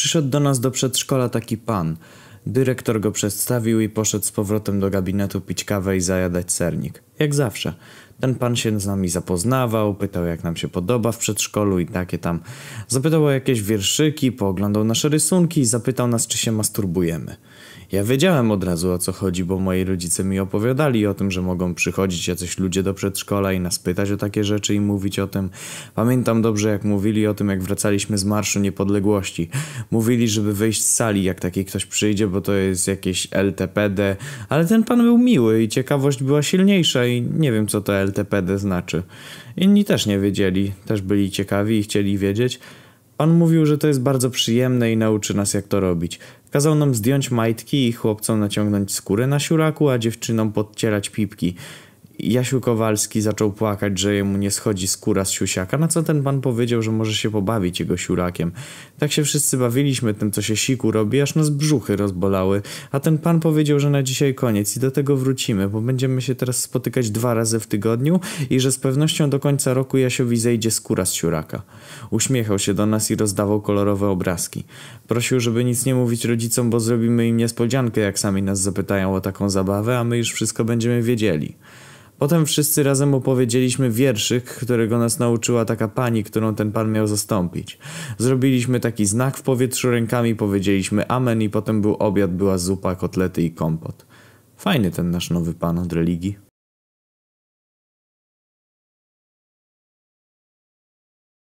Przyszedł do nas do przedszkola taki pan. Dyrektor go przedstawił i poszedł z powrotem do gabinetu pić kawę i zajadać sernik. Jak zawsze. Ten pan się z nami zapoznawał, pytał jak nam się podoba w przedszkolu i takie tam. Zapytał o jakieś wierszyki, pooglądał nasze rysunki i zapytał nas, czy się masturbujemy. Ja wiedziałem od razu o co chodzi, bo moi rodzice mi opowiadali o tym, że mogą przychodzić jacyś ludzie do przedszkola i nas pytać o takie rzeczy i mówić o tym. Pamiętam dobrze, jak mówili o tym, jak wracaliśmy z Marszu Niepodległości. Mówili, żeby wyjść z sali, jak taki ktoś przyjdzie, bo to jest jakieś LTPD, ale ten pan był miły i ciekawość była silniejsza i nie wiem, co to LTPD znaczy. Inni też nie wiedzieli, też byli ciekawi i chcieli wiedzieć. Pan mówił, że to jest bardzo przyjemne i nauczy nas jak to robić. Kazał nam zdjąć majtki i chłopcom naciągnąć skórę na siuraku, a dziewczynom podcierać pipki. Jasiu Kowalski zaczął płakać, że jemu nie schodzi skóra z siusiaka, na co ten pan powiedział, że może się pobawić jego siurakiem. Tak się wszyscy bawiliśmy tym, co się siku robi, aż nas brzuchy rozbolały, a ten pan powiedział, że na dzisiaj koniec i do tego wrócimy, bo będziemy się teraz spotykać dwa razy w tygodniu i że z pewnością do końca roku Jasiowi zejdzie skóra z siuraka. Uśmiechał się do nas i rozdawał kolorowe obrazki. Prosił, żeby nic nie mówić rodzicom, bo zrobimy im niespodziankę, jak sami nas zapytają o taką zabawę, a my już wszystko będziemy wiedzieli. Potem wszyscy razem opowiedzieliśmy wierszyk, którego nas nauczyła taka pani, którą ten pan miał zastąpić. Zrobiliśmy taki znak w powietrzu rękami, powiedzieliśmy amen i potem był obiad, była zupa, kotlety i kompot. Fajny ten nasz nowy pan od religii.